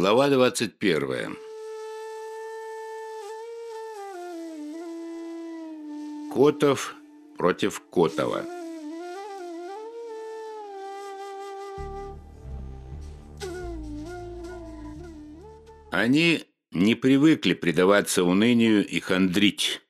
Глава 21. Котов против Котова. Они не привыкли предаваться унынию и хандрить.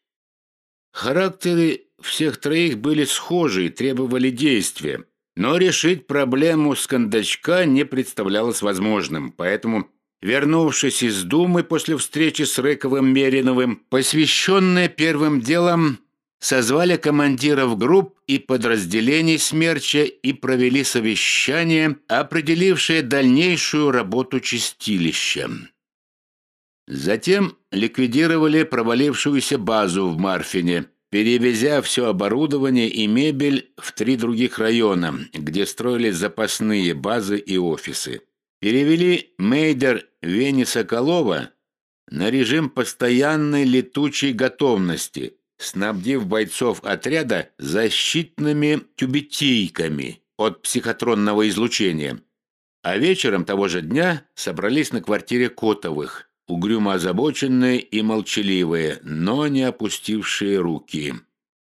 Характеры всех троих были схожи и требовали действия. Но решить проблему с кондачка не представлялось возможным, поэтому, вернувшись из Думы после встречи с Рыковым Мериновым, посвященные первым делом созвали командиров групп и подразделений «Смерча» и провели совещание, определившее дальнейшую работу чистилища. Затем ликвидировали провалившуюся базу в Марфине – перевезя все оборудование и мебель в три других района, где строились запасные базы и офисы. Перевели мейдер Вени Соколова на режим постоянной летучей готовности, снабдив бойцов отряда защитными тюбетейками от психотронного излучения. А вечером того же дня собрались на квартире Котовых, угрюмо озабоченные и молчаливые, но не опустившие руки.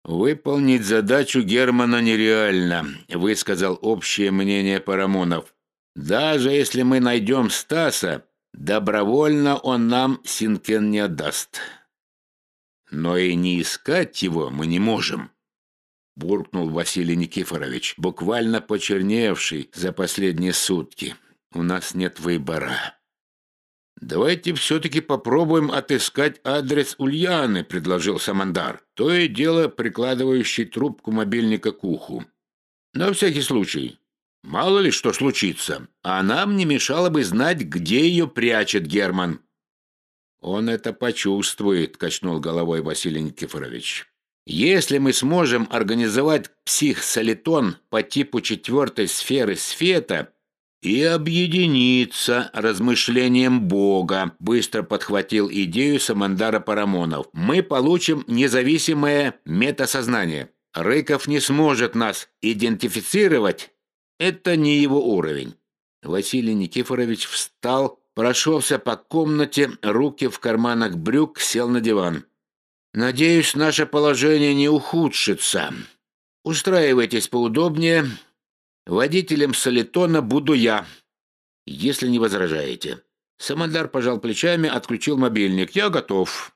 «Выполнить задачу Германа нереально», — высказал общее мнение Парамонов. «Даже если мы найдем Стаса, добровольно он нам Синкен не отдаст». «Но и не искать его мы не можем», — буркнул Василий Никифорович, буквально почерневший за последние сутки. «У нас нет выбора». «Давайте все-таки попробуем отыскать адрес Ульяны», — предложил Самандар, то и дело прикладывающий трубку мобильника к уху. «На всякий случай. Мало ли что случится. А нам не мешало бы знать, где ее прячет Герман». «Он это почувствует», — качнул головой Василий Никифорович. «Если мы сможем организовать психсолитон по типу четвертой сферы света, и объединиться размышлением Бога, быстро подхватил идею Самандара Парамонов. Мы получим независимое метасознание. Рыков не сможет нас идентифицировать. Это не его уровень. Василий Никифорович встал, прошелся по комнате, руки в карманах брюк, сел на диван. «Надеюсь, наше положение не ухудшится. Устраивайтесь поудобнее, Водителем Солитона буду я, если не возражаете. Самандар пожал плечами, отключил мобильник. Я готов.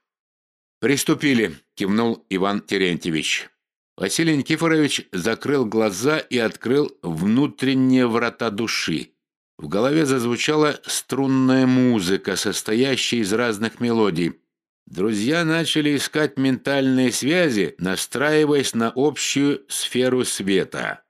Приступили, кивнул Иван Терентьевич. Василий Никифорович закрыл глаза и открыл внутренние врата души. В голове зазвучала струнная музыка, состоящая из разных мелодий. Друзья начали искать ментальные связи, настраиваясь на общую сферу света.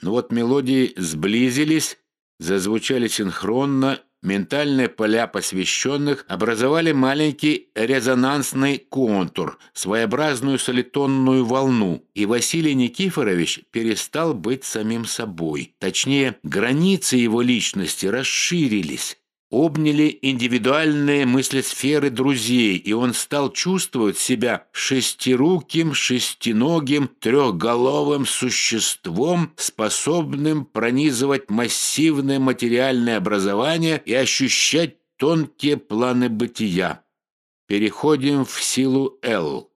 Но вот мелодии сблизились, зазвучали синхронно, ментальные поля посвященных образовали маленький резонансный контур, своеобразную солитонную волну, и Василий Никифорович перестал быть самим собой. Точнее, границы его личности расширились обняли индивидуальные мыслесферы друзей, и он стал чувствовать себя шестируким, шестиногим, трехголовым существом, способным пронизывать массивное материальное образование и ощущать тонкие планы бытия. Переходим в силу «Л».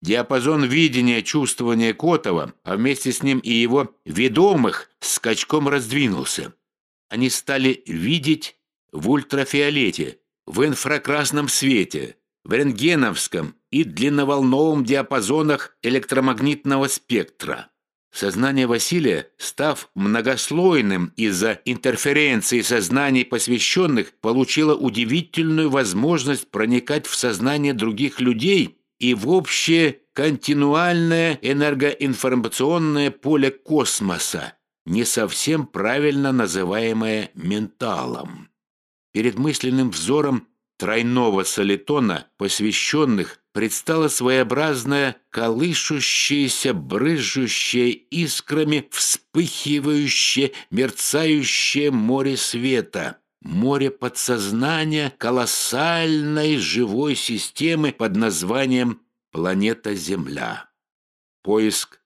Диапазон видения чувствования Котова, а вместе с ним и его ведомых, скачком раздвинулся. Они стали видеть в ультрафиолете, в инфракрасном свете, в рентгеновском и длинноволновом диапазонах электромагнитного спектра. Сознание Василия, став многослойным из-за интерференции сознаний посвященных, получило удивительную возможность проникать в сознание других людей и в общее континуальное энергоинформационное поле космоса, не совсем правильно называемое менталом. Перед мысленным взором тройного солитона, посвященных, предстало своеобразное колышущееся, брызжущее искрами, вспыхивающее, мерцающее море света. Море подсознания колоссальной живой системы под названием «Планета Земля». Поиск.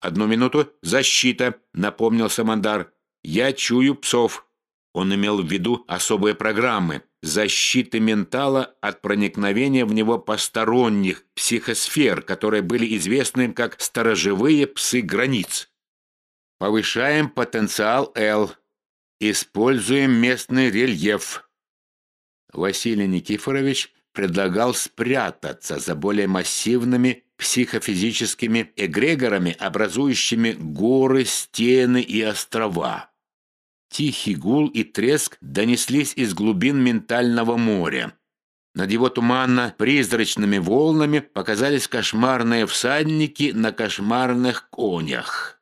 «Одну минуту. Защита», — напомнил Самандар. «Я чую псов». Он имел в виду особые программы защиты ментала от проникновения в него посторонних психосфер, которые были известны как сторожевые псы границ. Повышаем потенциал L. Используем местный рельеф. Василий Никифорович предлагал спрятаться за более массивными психофизическими эгрегорами, образующими горы, стены и острова. Тихий гул и треск донеслись из глубин ментального моря. Над его туманно-призрачными волнами показались кошмарные всадники на кошмарных конях.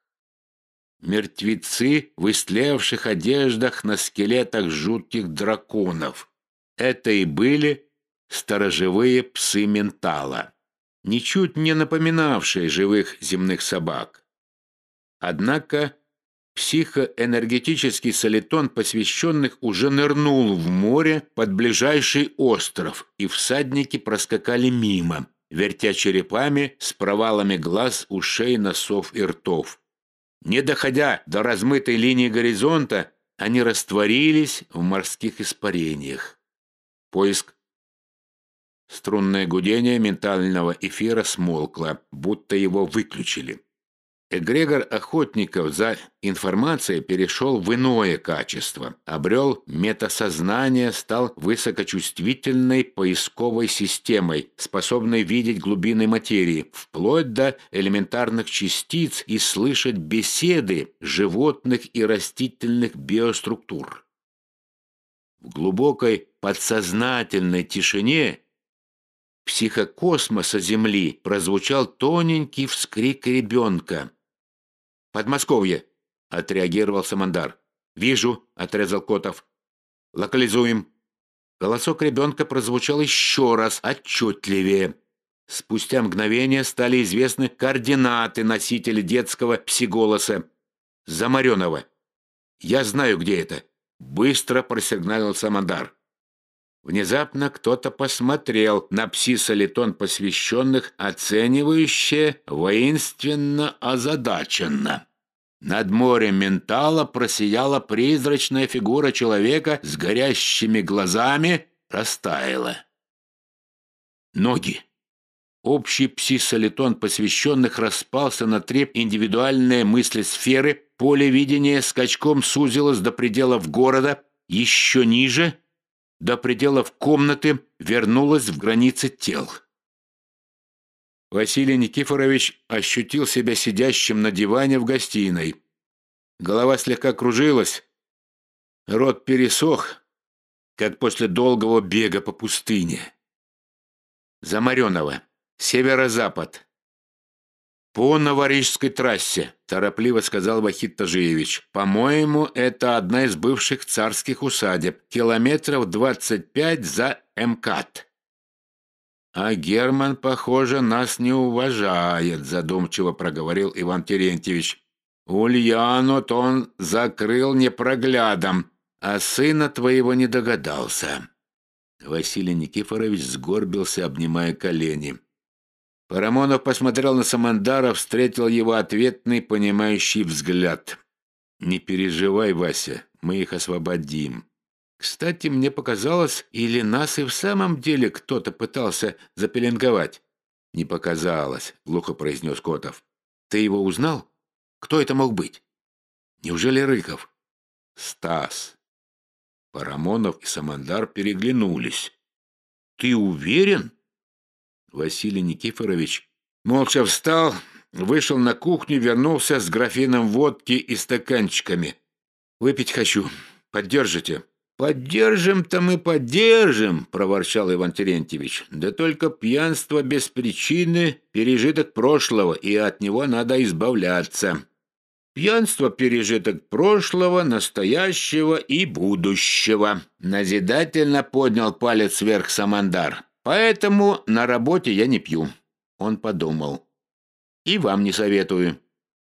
Мертвецы в истлевших одеждах на скелетах жутких драконов. Это и были сторожевые псы ментала, ничуть не напоминавшие живых земных собак. Однако психоэнергетический солитон посвященных уже нырнул в море под ближайший остров, и всадники проскакали мимо, вертя черепами с провалами глаз, ушей, носов и ртов. Не доходя до размытой линии горизонта, они растворились в морских испарениях. Поиск. Струнное гудение ментального эфира смолкло, будто его выключили. Эгрегор охотников за информацией перешел в иное качество, обрел метасознание, стал высокочувствительной поисковой системой, способной видеть глубины материи, вплоть до элементарных частиц и слышать беседы животных и растительных биоструктур. В глубокой подсознательной тишине психокосмоса Земли прозвучал тоненький вскрик ребенка – «Подмосковье», — отреагировал Самандар. «Вижу», — отрезал Котов. «Локализуем». Голосок ребенка прозвучал еще раз отчетливее. Спустя мгновение стали известны координаты носителя детского псиголоса. Замаренова. «Я знаю, где это», — быстро просигналил Самандар. Внезапно кто-то посмотрел на пси-солитон посвященных, оценивающе, воинственно озадаченно. Над морем ментала просияла призрачная фигура человека с горящими глазами, растаяла. Ноги. Общий пси-солитон посвященных распался на три индивидуальные мысли сферы, поле видения скачком сузилось до пределов города, еще ниже — до пределов комнаты вернулась в границы тел. Василий Никифорович ощутил себя сидящим на диване в гостиной. Голова слегка кружилась, рот пересох, как после долгого бега по пустыне. Замаренова, северо-запад, «По Новорижской трассе», – торопливо сказал Вахид Тажиевич. «По-моему, это одна из бывших царских усадеб, километров двадцать пять за МКАД». «А Герман, похоже, нас не уважает», – задумчиво проговорил Иван Терентьевич. «Ульяну-то он закрыл непроглядом, а сына твоего не догадался». Василий Никифорович сгорбился, обнимая колени. Парамонов посмотрел на Самандара, встретил его ответный, понимающий взгляд. «Не переживай, Вася, мы их освободим». Кстати, мне показалось, или нас и в самом деле кто-то пытался запеленговать. «Не показалось», — глухо произнес Котов. «Ты его узнал? Кто это мог быть? Неужели Рыков?» «Стас». Парамонов и Самандар переглянулись. «Ты уверен?» Василий Никифорович молча встал, вышел на кухню, вернулся с графином водки и стаканчиками. «Выпить хочу. Поддержите». «Поддержим-то мы поддержим», — проворчал Иван Терентьевич. «Да только пьянство без причины — пережиток прошлого, и от него надо избавляться. Пьянство — пережиток прошлого, настоящего и будущего». Назидательно поднял палец вверх Самандар. Поэтому на работе я не пью. Он подумал. И вам не советую.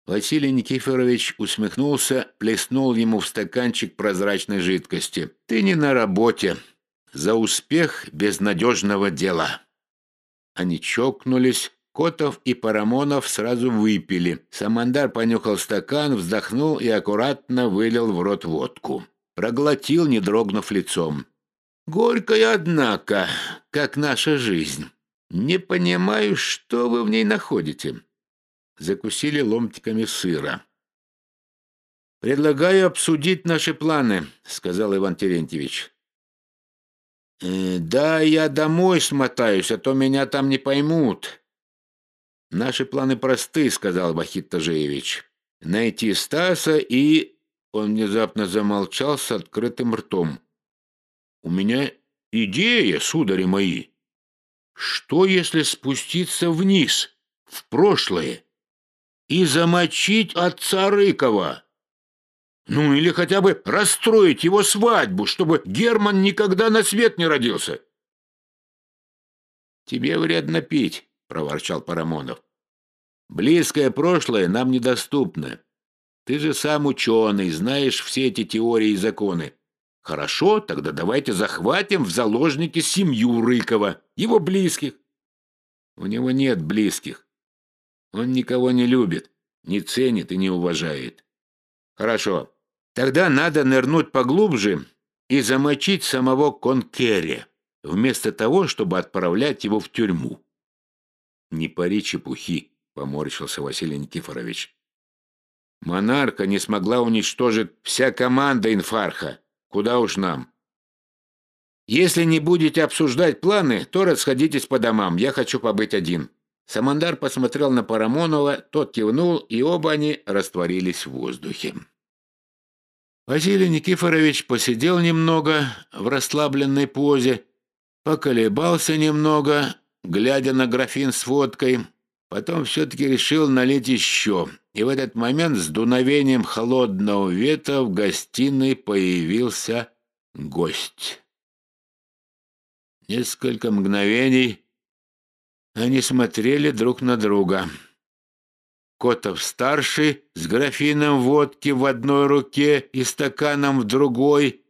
Василий Никифорович усмехнулся, плеснул ему в стаканчик прозрачной жидкости. Ты не на работе. За успех безнадежного дела. Они чокнулись. Котов и Парамонов сразу выпили. Самандар понюхал стакан, вздохнул и аккуратно вылил в рот водку. проглотил, не дрогнув лицом. «Горькая, однако, как наша жизнь. Не понимаю, что вы в ней находите». Закусили ломтиками сыра. «Предлагаю обсудить наши планы», — сказал Иван Терентьевич. «Э, «Да, я домой смотаюсь, а то меня там не поймут». «Наши планы просты», — сказал Вахид Тажеевич. «Найти Стаса и...» Он внезапно замолчал с открытым ртом. «У меня идея, судари мои. Что, если спуститься вниз, в прошлое, и замочить отца Рыкова?» Ну, или хотя бы расстроить его свадьбу, чтобы Герман никогда на свет не родился. «Тебе вредно пить», — проворчал Парамонов. «Близкое прошлое нам недоступно. Ты же сам ученый, знаешь все эти теории и законы. Хорошо, тогда давайте захватим в заложники семью Рыкова, его близких». «У него нет близких. Он никого не любит, не ценит и не уважает». «Хорошо, Тогда надо нырнуть поглубже и замочить самого Конкере, вместо того, чтобы отправлять его в тюрьму. «Не пари чепухи», — поморщился Василий Никифорович. «Монарка не смогла уничтожить вся команда инфарха. Куда уж нам?» «Если не будете обсуждать планы, то расходитесь по домам. Я хочу побыть один». Самандар посмотрел на Парамонова, тот кивнул, и оба они растворились в воздухе. Василий Никифорович посидел немного в расслабленной позе, поколебался немного, глядя на графин с водкой, потом все-таки решил налить еще. И в этот момент с дуновением холодного ветра в гостиной появился гость. Несколько мгновений они смотрели друг на друга. Котов-старший с графином водки в одной руке и стаканом в другой,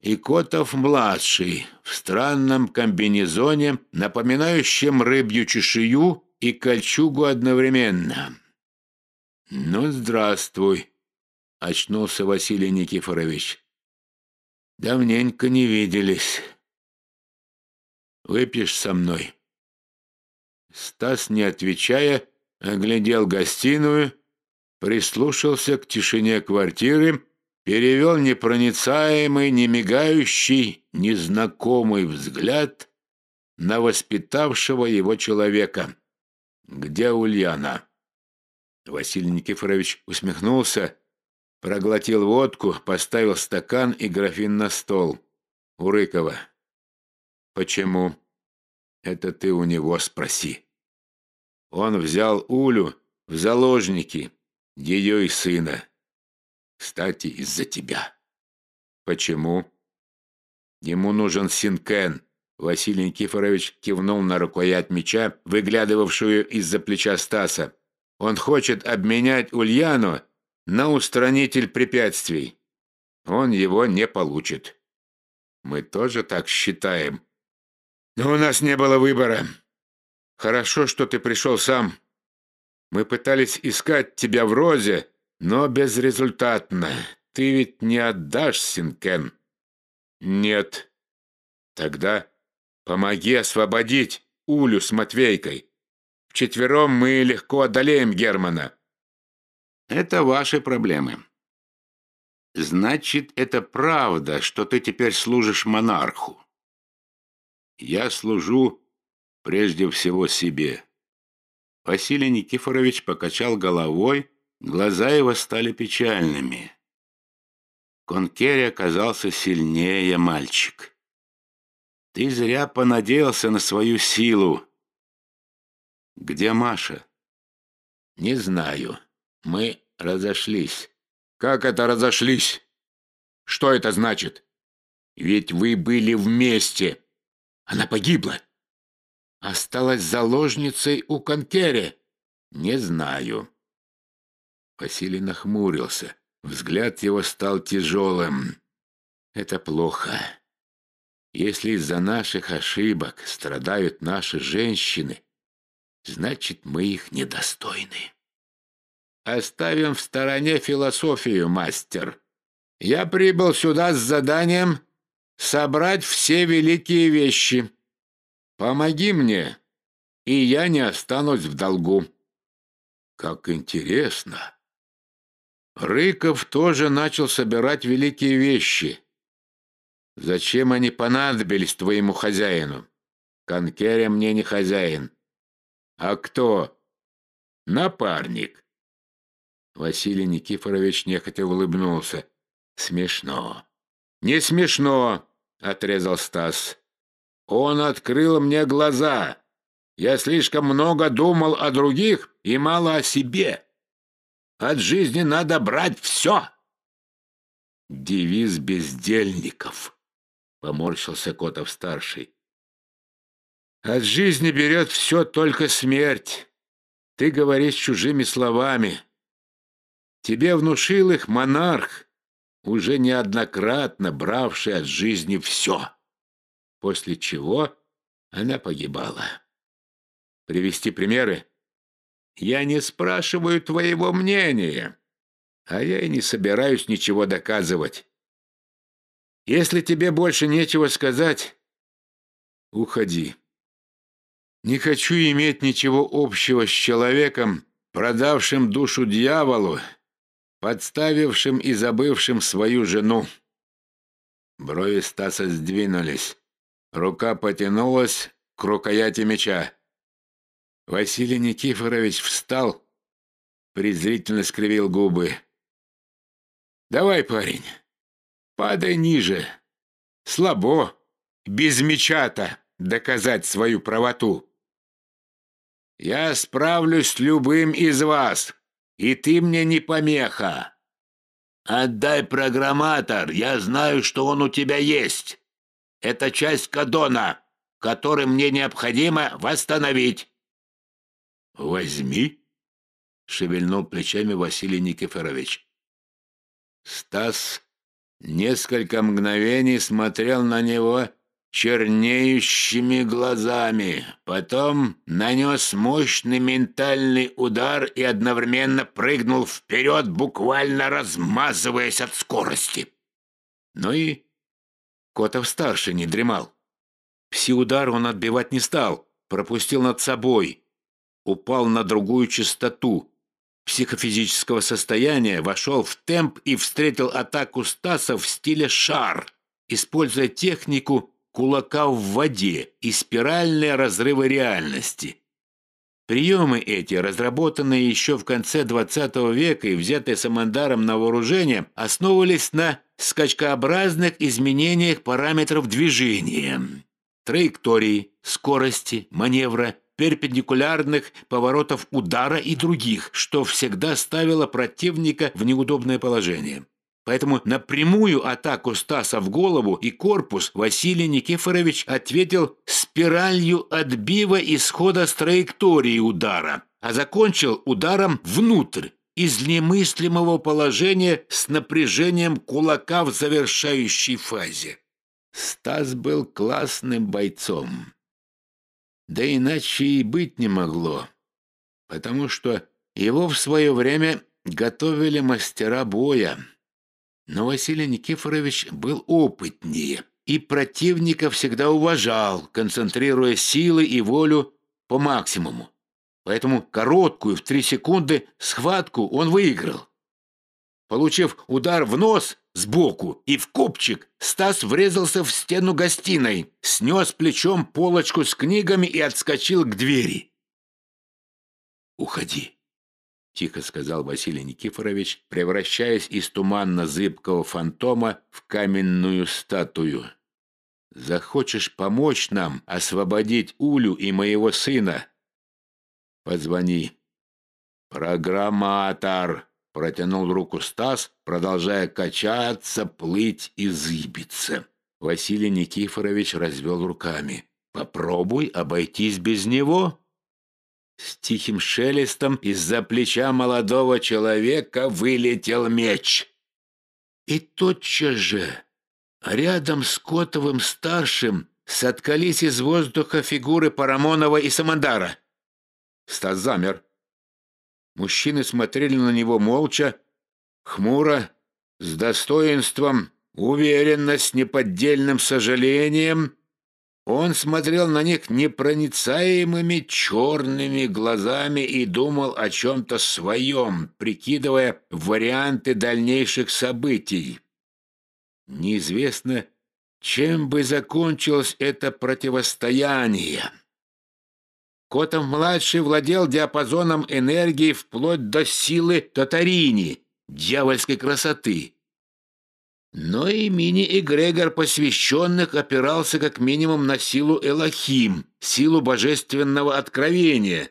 и Котов-младший в странном комбинезоне, напоминающем рыбью чешую и кольчугу одновременно. «Ну, здравствуй», — очнулся Василий Никифорович. «Давненько не виделись. Выпьешь со мной?» Стас, не отвечая, оглядел гостиную, прислушался к тишине квартиры, перевел непроницаемый, не мигающий, незнакомый взгляд на воспитавшего его человека. «Где Ульяна?» Василий Никифорович усмехнулся, проглотил водку, поставил стакан и графин на стол. «Урыкова». «Почему?» «Это ты у него спроси». Он взял Улю в заложники, ее и сына. Кстати, из-за тебя. Почему? Ему нужен Синкен. Василий Никифорович кивнул на рукоять меча, выглядывавшую из-за плеча Стаса. Он хочет обменять Ульяну на устранитель препятствий. Он его не получит. Мы тоже так считаем. Но у нас не было выбора. Хорошо, что ты пришел сам. Мы пытались искать тебя в Розе, но безрезультатно. Ты ведь не отдашь Синкен?» «Нет». «Тогда помоги освободить Улю с Матвейкой. Вчетвером мы легко одолеем Германа». «Это ваши проблемы». «Значит, это правда, что ты теперь служишь монарху?» «Я служу прежде всего себе. Василий Никифорович покачал головой, глаза его стали печальными. Конкери оказался сильнее мальчик. Ты зря понадеялся на свою силу. Где Маша? Не знаю. Мы разошлись. Как это разошлись? Что это значит? Ведь вы были вместе. Она погибла осталась заложницей у Конкере? Не знаю. Василий нахмурился. Взгляд его стал тяжелым. Это плохо. Если из-за наших ошибок страдают наши женщины, значит, мы их недостойны. Оставим в стороне философию, мастер. Я прибыл сюда с заданием собрать все великие вещи. Помоги мне, и я не останусь в долгу». «Как интересно!» Рыков тоже начал собирать великие вещи. Зачем они понадобились твоему хозяину? Конкеря мне не хозяин. А кто? Напарник. Василий Никифорович нехотя улыбнулся. Смешно. Не смешно, отрезал Стас. Он открыл мне глаза. Я слишком много думал о других и мало о себе. От жизни надо брать все. Девиз бездельников, поморщился Котов-старший. От жизни берет все только смерть. Ты говоришь чужими словами. Тебе внушил их монарх, уже неоднократно бравший от жизни все, после чего она погибала. Привести примеры? Я не спрашиваю твоего мнения, а я и не собираюсь ничего доказывать. Если тебе больше нечего сказать, уходи. Не хочу иметь ничего общего с человеком, продавшим душу дьяволу, подставившим и забывшим свою жену. Брови Стаса сдвинулись. Рука потянулась к рукояти меча. Василий Никифорович встал, презрительно скривил губы. «Давай, парень, падай ниже. Слабо, без меча-то доказать свою правоту». Я справлюсь с любым из вас, и ты мне не помеха. Отдай программатор, я знаю, что он у тебя есть. Это часть кадона, который мне необходимо восстановить. Возьми, шевельнул плечами Василий Никифорович. Стас несколько мгновений смотрел на него чернеющими глазами. Потом нанес мощный ментальный удар и одновременно прыгнул вперед, буквально размазываясь от скорости. Ну и Котов-старший не дремал. Пси-удар он отбивать не стал, пропустил над собой. Упал на другую частоту. Психофизического состояния вошел в темп и встретил атаку Стаса в стиле шар, используя технику кулака в воде и спиральные разрывы реальности. Приемы эти, разработанные еще в конце XX века и взятые Самандаром на вооружение, основывались на скачкообразных изменениях параметров движения, траектории, скорости, маневра, перпендикулярных поворотов удара и других, что всегда ставило противника в неудобное положение. Поэтому на прямую атаку Стаса в голову и корпус Василий Никифорович ответил спиралью отбива исхода с траектории удара, а закончил ударом внутрь, из немыслимого положения с напряжением кулака в завершающей фазе. Стас был классным бойцом. Да иначе и быть не могло, потому что его в свое время готовили мастера боя. Но Василий Никифорович был опытнее и противника всегда уважал, концентрируя силы и волю по максимуму. Поэтому короткую в три секунды схватку он выиграл. Получив удар в нос сбоку и в копчик, Стас врезался в стену гостиной, снес плечом полочку с книгами и отскочил к двери. «Уходи», — тихо сказал Василий Никифорович, превращаясь из туманно-зыбкого фантома в каменную статую. «Захочешь помочь нам освободить Улю и моего сына? Позвони». «Программатор!» — протянул руку Стас, продолжая качаться, плыть и зыбиться. Василий Никифорович развел руками. «Попробуй обойтись без него». С тихим шелестом из-за плеча молодого человека вылетел меч. И тотчас же, рядом с Котовым-старшим, соткались из воздуха фигуры Парамонова и Самандара. Стас замер. Мужчины смотрели на него молча, хмуро, с достоинством, уверенно, с неподдельным сожалением он смотрел на них непроницаемыми черными глазами и думал о чем-то своем, прикидывая варианты дальнейших событий. Неизвестно, чем бы закончилось это противостояние. Котов-младший владел диапазоном энергии вплоть до силы Татарини, дьявольской красоты. Но и мини-эгрегор посвященных опирался как минимум на силу Элохим, силу божественного откровения,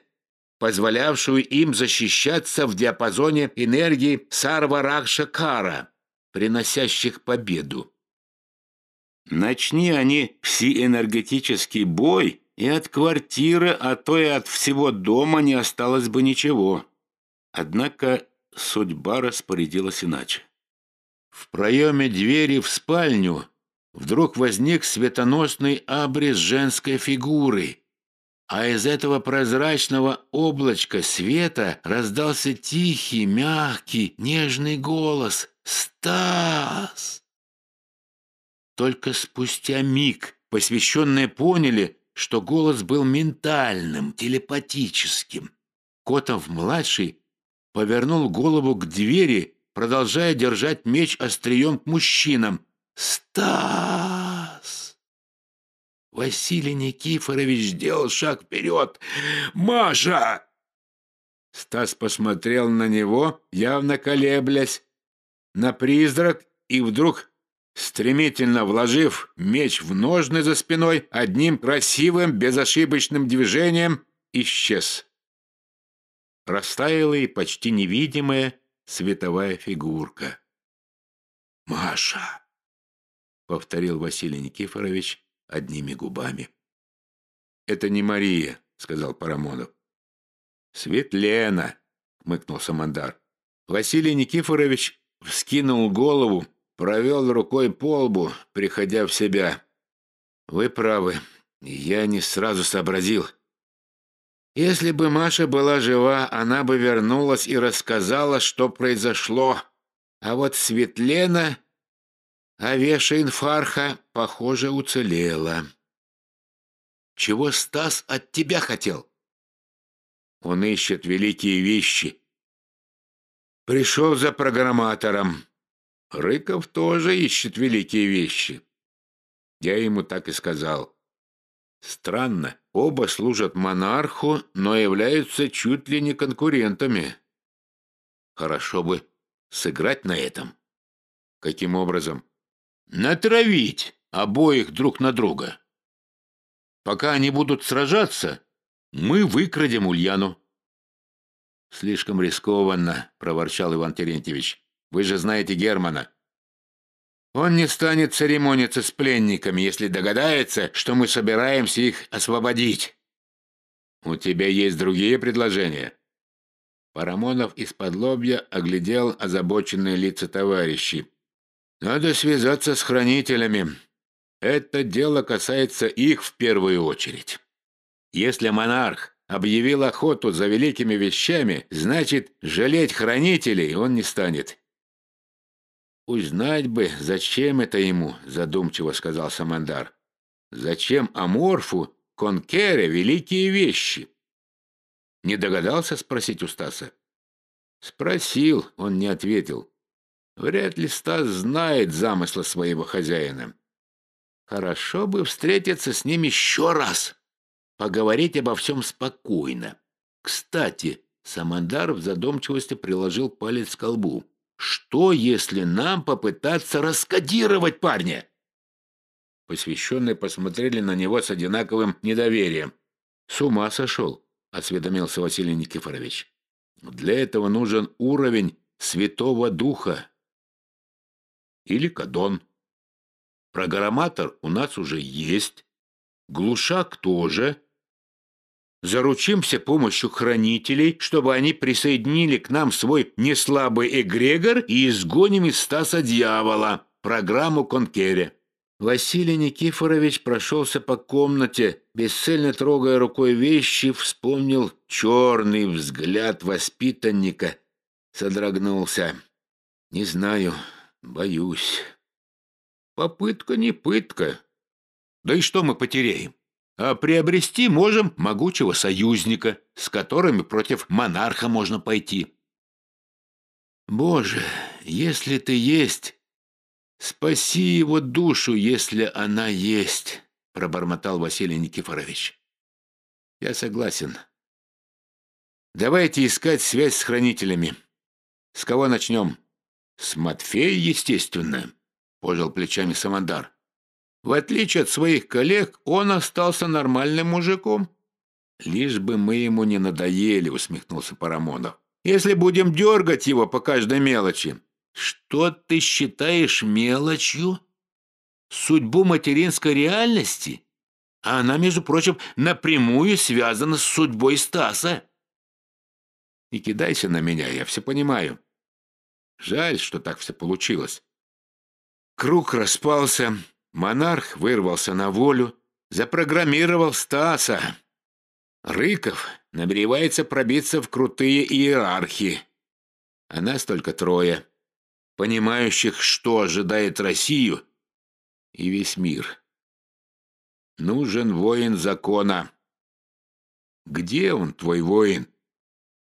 позволявшую им защищаться в диапазоне энергии Сарва-Ракша-Кара, приносящих победу. Начни они псиэнергетический бой, и от квартиры, а то и от всего дома не осталось бы ничего. Однако судьба распорядилась иначе. В проеме двери в спальню вдруг возник светоносный обрез женской фигуры, а из этого прозрачного облачка света раздался тихий, мягкий, нежный голос «Стас!». Только спустя миг посвященные поняли, что голос был ментальным, телепатическим. Котов-младший повернул голову к двери продолжая держать меч острием к мужчинам. «Стас!» Василий Никифорович сделал шаг вперед. «Маша!» Стас посмотрел на него, явно колеблясь, на призрак, и вдруг, стремительно вложив меч в ножны за спиной, одним красивым, безошибочным движением исчез. Растаяла и почти невидимая, световая фигурка. «Маша!» — повторил Василий Никифорович одними губами. «Это не Мария», — сказал Парамонов. «Светлена», — хмыкнул Самандар. Василий Никифорович вскинул голову, провел рукой по лбу, приходя в себя. «Вы правы, я не сразу сообразил». Если бы Маша была жива, она бы вернулась и рассказала, что произошло. А вот Светлена, Авеша Инфарха, похоже, уцелела. Чего Стас от тебя хотел? Он ищет великие вещи. Пришел за программатором. Рыков тоже ищет великие вещи. Я ему так и сказал. Странно, оба служат монарху, но являются чуть ли не конкурентами. Хорошо бы сыграть на этом. Каким образом? Натравить обоих друг на друга. Пока они будут сражаться, мы выкрадем Ульяну. Слишком рискованно, проворчал Иван Терентьевич. Вы же знаете Германа. Он не станет церемониться с пленниками, если догадается, что мы собираемся их освободить. У тебя есть другие предложения?» Парамонов из-под лобья оглядел озабоченные лица товарищей. «Надо связаться с хранителями. Это дело касается их в первую очередь. Если монарх объявил охоту за великими вещами, значит, жалеть хранителей он не станет. «Узнать бы, зачем это ему», — задумчиво сказал Самандар. «Зачем Аморфу, Конкере великие вещи?» Не догадался спросить у Стаса? Спросил, он не ответил. Вряд ли Стас знает замысла своего хозяина. Хорошо бы встретиться с ним еще раз, поговорить обо всем спокойно. Кстати, Самандар в задумчивости приложил палец к колбу. Что, если нам попытаться раскодировать парня? Посвященные посмотрели на него с одинаковым недоверием. «С ума сошел», — осведомился Василий Никифорович. «Для этого нужен уровень Святого Духа. Или Кадон. Программатор у нас уже есть. Глушак тоже. Заручимся помощью хранителей, чтобы они присоединили к нам свой неслабый эгрегор и изгоним из Стаса дьявола, программу Конкере». Василий Никифорович прошелся по комнате, бесцельно трогая рукой вещи, вспомнил черный взгляд воспитанника, содрогнулся. «Не знаю, Боюсь. Попытка не пытка. Да и что мы потеряем? А приобрести можем могучего союзника, с которыми против монарха можно пойти. Боже, если ты есть, спаси его душу, если она есть, пробормотал Василий Никифорович. Я согласен. Давайте искать связь с хранителями. С кого начнем? С Матфея, естественно, пожал плечами Самандар. В отличие от своих коллег, он остался нормальным мужиком. Лишь бы мы ему не надоели, усмехнулся Парамонов. Если будем дергать его по каждой мелочи. Что ты считаешь мелочью? Судьбу материнской реальности? А она, между прочим, напрямую связана с судьбой Стаса. Не кидайся на меня, я все понимаю. Жаль, что так все получилось. Круг распался, монарх вырвался на волю, запрограммировал Стаса. Рыков намеревается пробиться в крутые иерархии. А нас только трое, понимающих, что ожидает Россию и весь мир. Нужен воин закона. Где он, твой воин?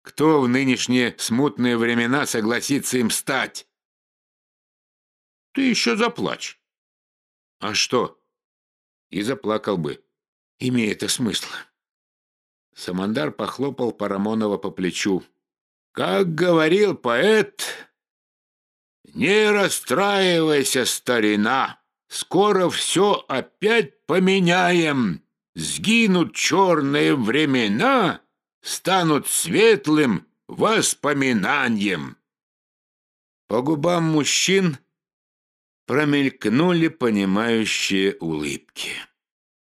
Кто в нынешние смутные времена согласится им стать? Ты еще заплачь. А что? И заплакал бы. Имеет это смысл. Самандар похлопал Парамонова по плечу. Как говорил поэт, не расстраивайся, старина, скоро все опять поменяем. Сгинут черные времена, станут светлым воспоминанием. По губам мужчин промелькнули понимающие улыбки.